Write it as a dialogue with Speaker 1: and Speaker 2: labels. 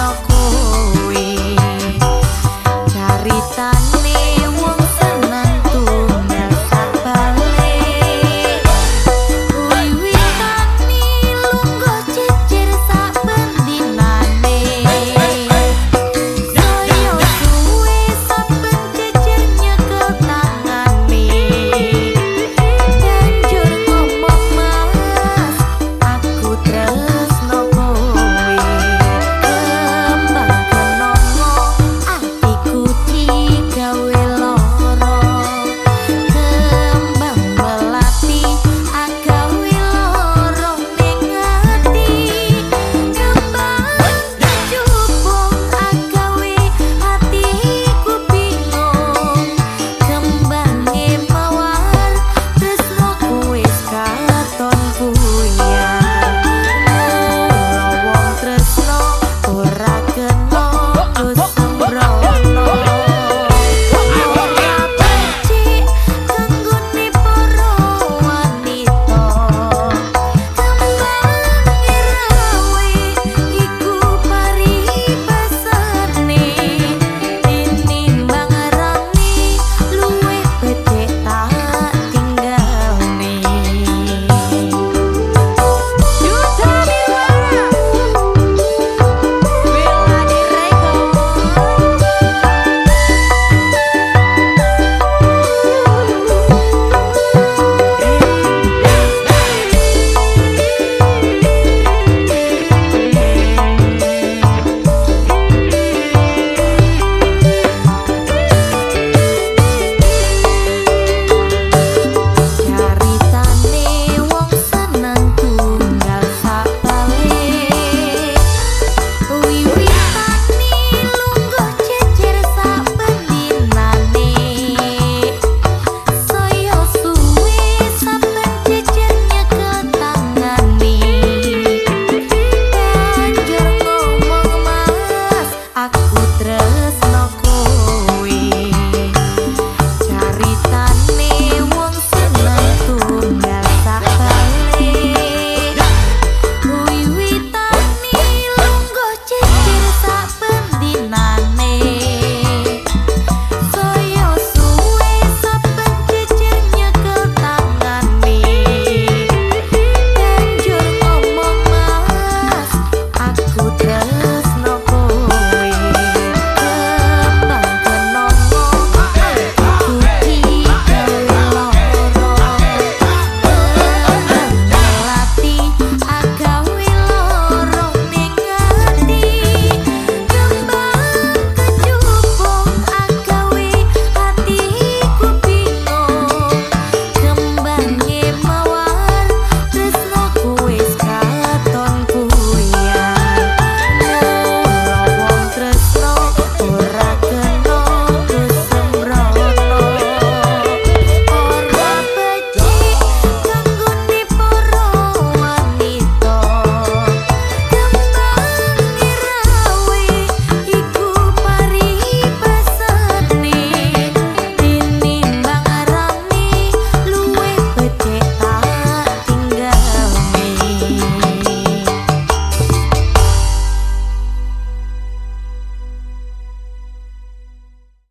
Speaker 1: aku